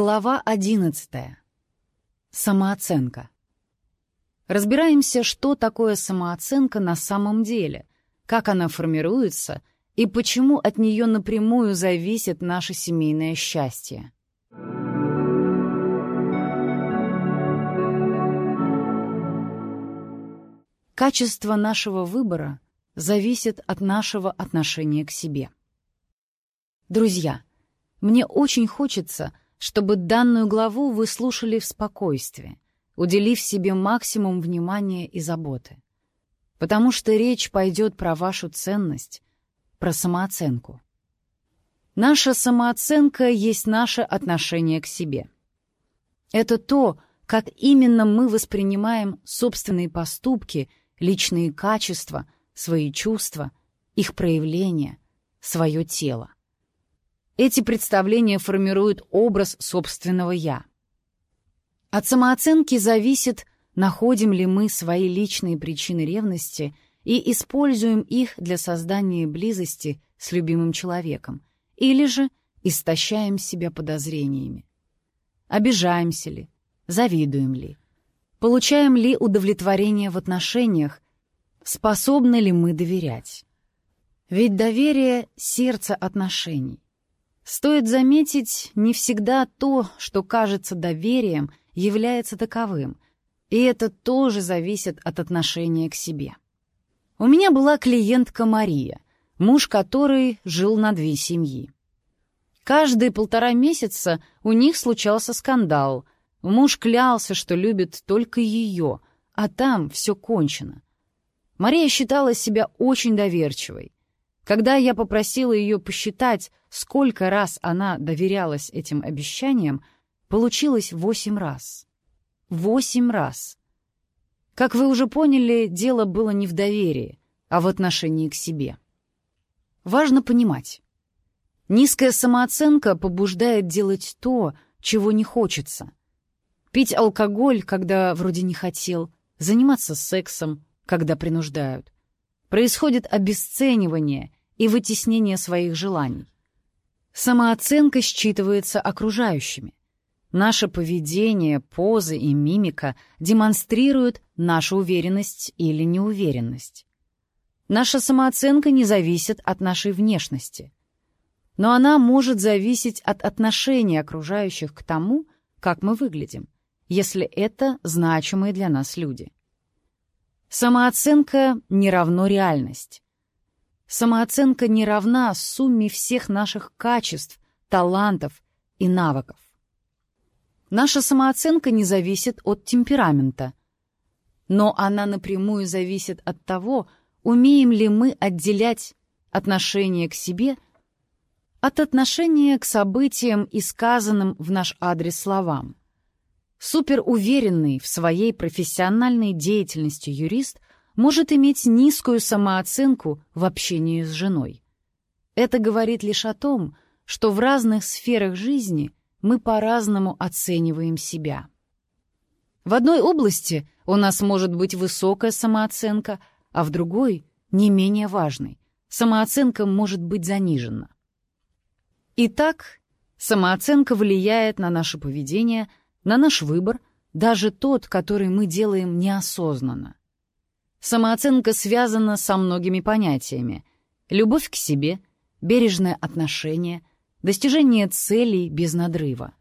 Глава 11. Самооценка. Разбираемся, что такое самооценка на самом деле, как она формируется и почему от нее напрямую зависит наше семейное счастье. Качество нашего выбора зависит от нашего отношения к себе. Друзья, мне очень хочется — чтобы данную главу вы слушали в спокойствии, уделив себе максимум внимания и заботы. Потому что речь пойдет про вашу ценность, про самооценку. Наша самооценка есть наше отношение к себе. Это то, как именно мы воспринимаем собственные поступки, личные качества, свои чувства, их проявления, свое тело. Эти представления формируют образ собственного «я». От самооценки зависит, находим ли мы свои личные причины ревности и используем их для создания близости с любимым человеком, или же истощаем себя подозрениями. Обижаемся ли, завидуем ли, получаем ли удовлетворение в отношениях, способны ли мы доверять. Ведь доверие — сердце отношений. Стоит заметить, не всегда то, что кажется доверием, является таковым, и это тоже зависит от отношения к себе. У меня была клиентка Мария, муж которой жил на две семьи. Каждые полтора месяца у них случался скандал. Муж клялся, что любит только ее, а там все кончено. Мария считала себя очень доверчивой. Когда я попросила ее посчитать, сколько раз она доверялась этим обещаниям, получилось восемь раз. Восемь раз. Как вы уже поняли, дело было не в доверии, а в отношении к себе. Важно понимать. Низкая самооценка побуждает делать то, чего не хочется. Пить алкоголь, когда вроде не хотел, заниматься сексом, когда принуждают. Происходит обесценивание и вытеснение своих желаний. Самооценка считывается окружающими. Наше поведение, позы и мимика демонстрируют нашу уверенность или неуверенность. Наша самооценка не зависит от нашей внешности. Но она может зависеть от отношения окружающих к тому, как мы выглядим, если это значимые для нас люди. Самооценка не равно реальность. Самооценка не равна сумме всех наших качеств, талантов и навыков. Наша самооценка не зависит от темперамента, но она напрямую зависит от того, умеем ли мы отделять отношение к себе от отношения к событиям и сказанным в наш адрес словам. Суперуверенный в своей профессиональной деятельности юрист может иметь низкую самооценку в общении с женой. Это говорит лишь о том, что в разных сферах жизни мы по-разному оцениваем себя. В одной области у нас может быть высокая самооценка, а в другой, не менее важной, самооценка может быть занижена. Итак, самооценка влияет на наше поведение, на наш выбор, даже тот, который мы делаем неосознанно. Самооценка связана со многими понятиями. Любовь к себе, бережное отношение, достижение целей без надрыва.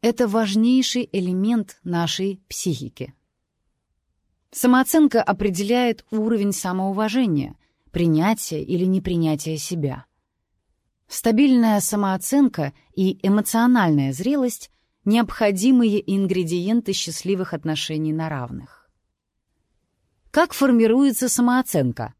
Это важнейший элемент нашей психики. Самооценка определяет уровень самоуважения, принятия или непринятия себя. Стабильная самооценка и эмоциональная зрелость — необходимые ингредиенты счастливых отношений на равных. Как формируется самооценка?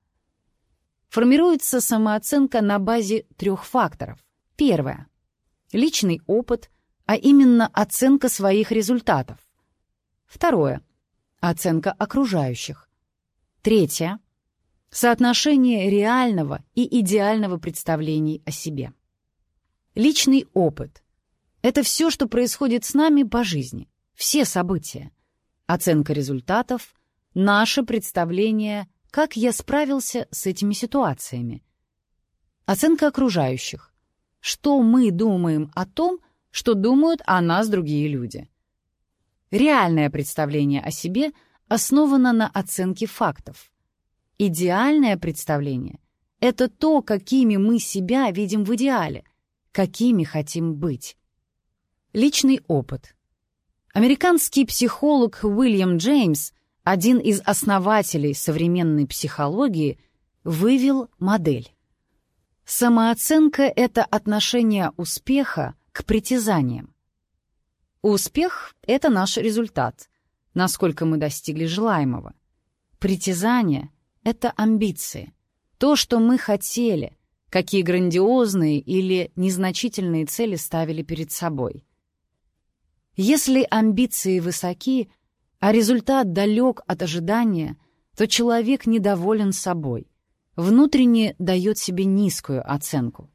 Формируется самооценка на базе трех факторов. Первое — личный опыт, а именно оценка своих результатов. Второе — оценка окружающих. Третье — соотношение реального и идеального представлений о себе. Личный опыт — это все, что происходит с нами по жизни, все события. Оценка результатов — наше представление, как я справился с этими ситуациями. Оценка окружающих. Что мы думаем о том, что думают о нас другие люди. Реальное представление о себе основано на оценке фактов. Идеальное представление — это то, какими мы себя видим в идеале, какими хотим быть. Личный опыт. Американский психолог Уильям Джеймс, один из основателей современной психологии, вывел модель. Самооценка — это отношение успеха к притязаниям. Успех — это наш результат, насколько мы достигли желаемого. Притязание — это амбиции, то, что мы хотели, какие грандиозные или незначительные цели ставили перед собой. Если амбиции высоки, а результат далек от ожидания, то человек недоволен собой внутренне дает себе низкую оценку.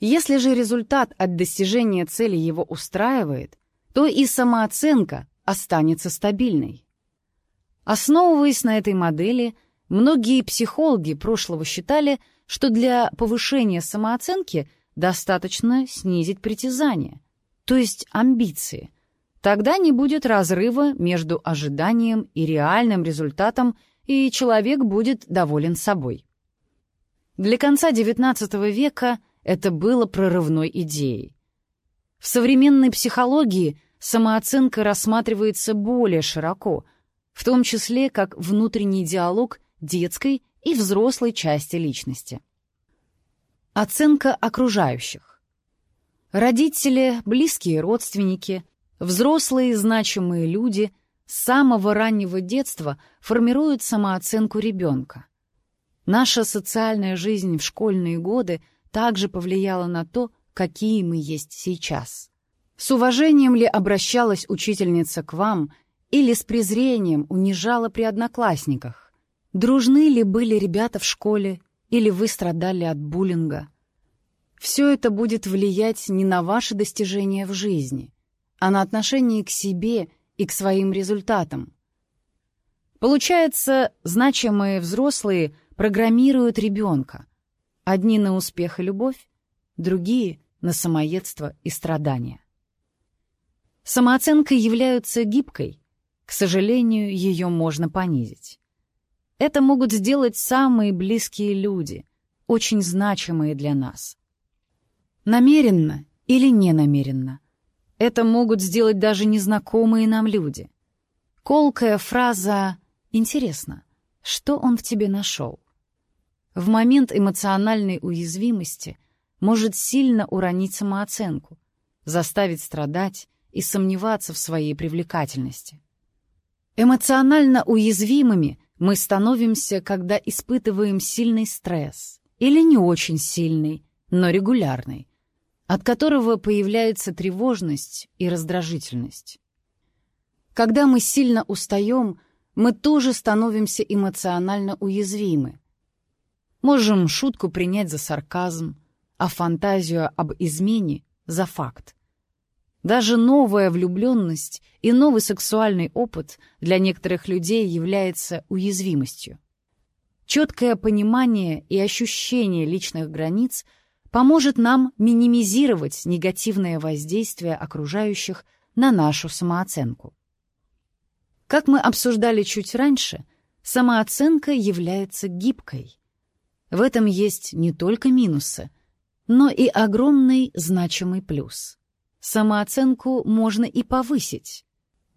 Если же результат от достижения цели его устраивает, то и самооценка останется стабильной. Основываясь на этой модели, многие психологи прошлого считали, что для повышения самооценки достаточно снизить притязания, то есть амбиции. Тогда не будет разрыва между ожиданием и реальным результатом и человек будет доволен собой. Для конца XIX века это было прорывной идеей. В современной психологии самооценка рассматривается более широко, в том числе как внутренний диалог детской и взрослой части личности. Оценка окружающих. Родители, близкие родственники, взрослые значимые люди с самого раннего детства формируют самооценку ребенка. Наша социальная жизнь в школьные годы также повлияла на то, какие мы есть сейчас. С уважением ли обращалась учительница к вам или с презрением унижала при одноклассниках? Дружны ли были ребята в школе или вы страдали от буллинга? Все это будет влиять не на ваши достижения в жизни, а на отношение к себе и к своим результатам. Получается, значимые взрослые программируют ребенка. Одни на успех и любовь, другие — на самоедство и страдания. Самооценка является гибкой. К сожалению, ее можно понизить. Это могут сделать самые близкие люди, очень значимые для нас. Намеренно или ненамеренно — это могут сделать даже незнакомые нам люди. Колкая фраза «Интересно, что он в тебе нашел?» В момент эмоциональной уязвимости может сильно уронить самооценку, заставить страдать и сомневаться в своей привлекательности. Эмоционально уязвимыми мы становимся, когда испытываем сильный стресс или не очень сильный, но регулярный, от которого появляется тревожность и раздражительность. Когда мы сильно устаем, мы тоже становимся эмоционально уязвимы. Можем шутку принять за сарказм, а фантазию об измене — за факт. Даже новая влюбленность и новый сексуальный опыт для некоторых людей является уязвимостью. Четкое понимание и ощущение личных границ — поможет нам минимизировать негативное воздействие окружающих на нашу самооценку. Как мы обсуждали чуть раньше, самооценка является гибкой. В этом есть не только минусы, но и огромный значимый плюс. Самооценку можно и повысить.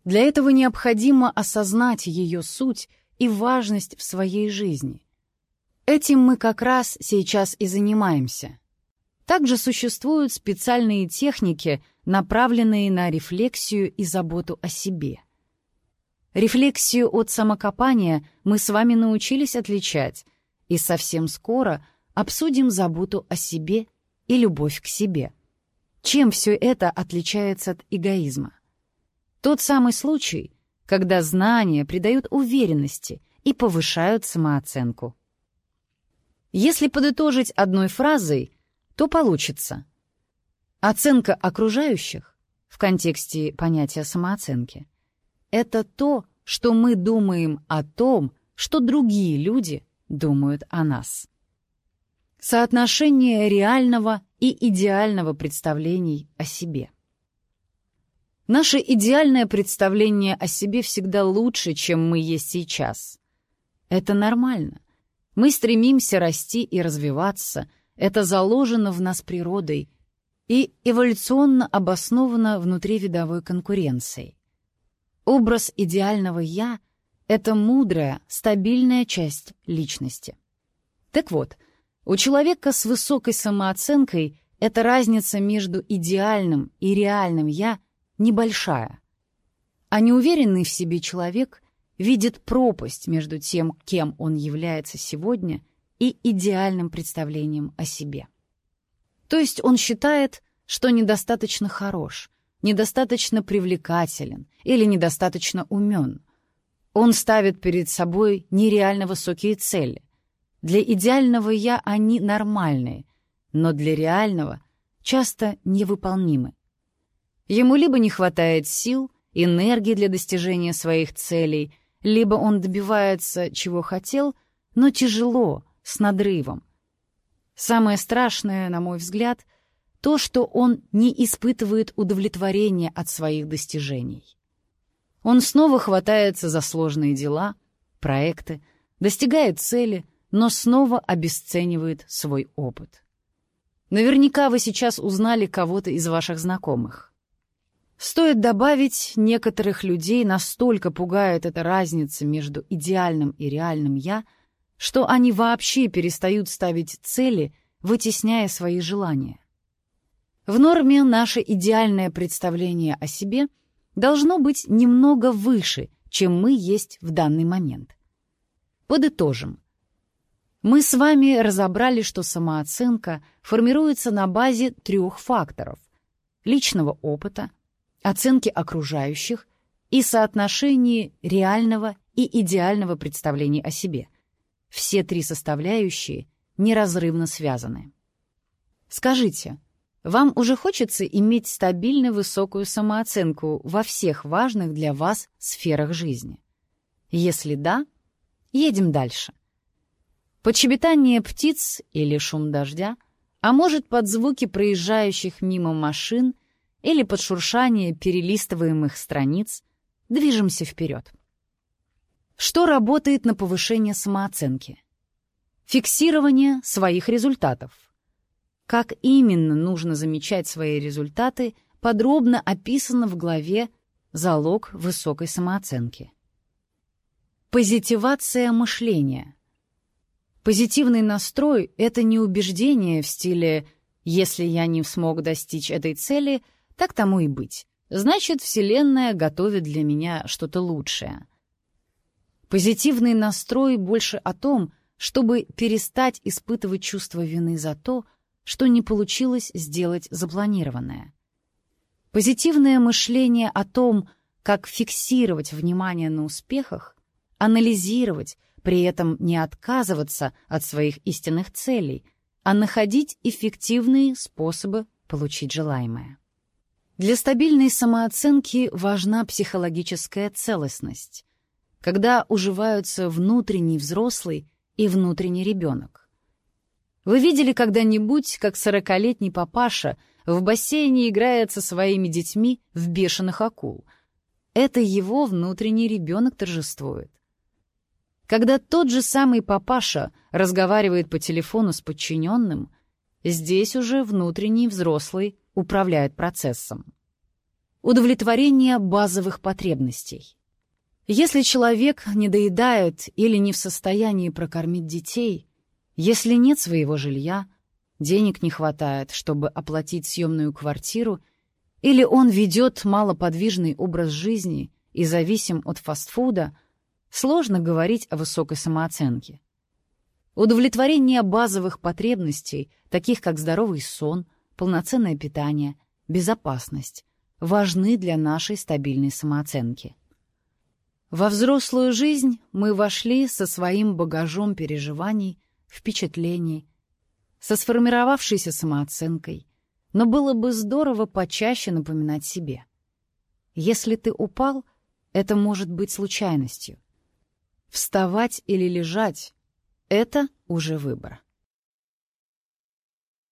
Для этого необходимо осознать ее суть и важность в своей жизни. Этим мы как раз сейчас и занимаемся. Также существуют специальные техники, направленные на рефлексию и заботу о себе. Рефлексию от самокопания мы с вами научились отличать, и совсем скоро обсудим заботу о себе и любовь к себе. Чем все это отличается от эгоизма? Тот самый случай, когда знания придают уверенности и повышают самооценку. Если подытожить одной фразой — то получится. Оценка окружающих в контексте понятия самооценки — это то, что мы думаем о том, что другие люди думают о нас. Соотношение реального и идеального представлений о себе — Наше идеальное представление о себе всегда лучше, чем мы есть сейчас. Это нормально. Мы стремимся расти и развиваться. Это заложено в нас природой и эволюционно обосновано внутривидовой конкуренцией. Образ идеального «я» — это мудрая, стабильная часть личности. Так вот, у человека с высокой самооценкой эта разница между идеальным и реальным «я» небольшая. А неуверенный в себе человек видит пропасть между тем, кем он является сегодня, и идеальным представлением о себе. То есть он считает, что недостаточно хорош, недостаточно привлекателен или недостаточно умен. Он ставит перед собой нереально высокие цели. Для идеального «я» они нормальные, но для реального часто невыполнимы. Ему либо не хватает сил, энергии для достижения своих целей, либо он добивается, чего хотел, но тяжело, с надрывом. Самое страшное, на мой взгляд, то, что он не испытывает удовлетворения от своих достижений. Он снова хватается за сложные дела, проекты, достигает цели, но снова обесценивает свой опыт. Наверняка вы сейчас узнали кого-то из ваших знакомых. Стоит добавить, некоторых людей настолько пугает эта разница между идеальным и реальным «я», что они вообще перестают ставить цели, вытесняя свои желания. В норме наше идеальное представление о себе должно быть немного выше, чем мы есть в данный момент. Подытожим. Мы с вами разобрали, что самооценка формируется на базе трех факторов — личного опыта, оценки окружающих и соотношении реального и идеального представления о себе. Все три составляющие неразрывно связаны. Скажите, вам уже хочется иметь стабильно высокую самооценку во всех важных для вас сферах жизни? Если да, едем дальше. Подщебетание птиц или шум дождя, а может под звуки проезжающих мимо машин или под шуршание перелистываемых страниц, движемся вперед. Что работает на повышение самооценки? Фиксирование своих результатов. Как именно нужно замечать свои результаты, подробно описано в главе «Залог высокой самооценки». Позитивация мышления. Позитивный настрой — это не убеждение в стиле «если я не смог достичь этой цели», так тому и быть. Значит, Вселенная готовит для меня что-то лучшее. Позитивный настрой больше о том, чтобы перестать испытывать чувство вины за то, что не получилось сделать запланированное. Позитивное мышление о том, как фиксировать внимание на успехах, анализировать, при этом не отказываться от своих истинных целей, а находить эффективные способы получить желаемое. Для стабильной самооценки важна психологическая целостность, когда уживаются внутренний взрослый и внутренний ребенок. Вы видели когда-нибудь, как сорокалетний папаша в бассейне играет со своими детьми в бешеных акул? Это его внутренний ребенок торжествует. Когда тот же самый папаша разговаривает по телефону с подчиненным, здесь уже внутренний взрослый управляет процессом. Удовлетворение базовых потребностей. Если человек не доедает или не в состоянии прокормить детей, если нет своего жилья, денег не хватает, чтобы оплатить съемную квартиру, или он ведет малоподвижный образ жизни и зависим от фастфуда, сложно говорить о высокой самооценке. Удовлетворение базовых потребностей, таких как здоровый сон, полноценное питание, безопасность, важны для нашей стабильной самооценки. Во взрослую жизнь мы вошли со своим багажом переживаний, впечатлений, со сформировавшейся самооценкой, но было бы здорово почаще напоминать себе. Если ты упал, это может быть случайностью. Вставать или лежать — это уже выбор.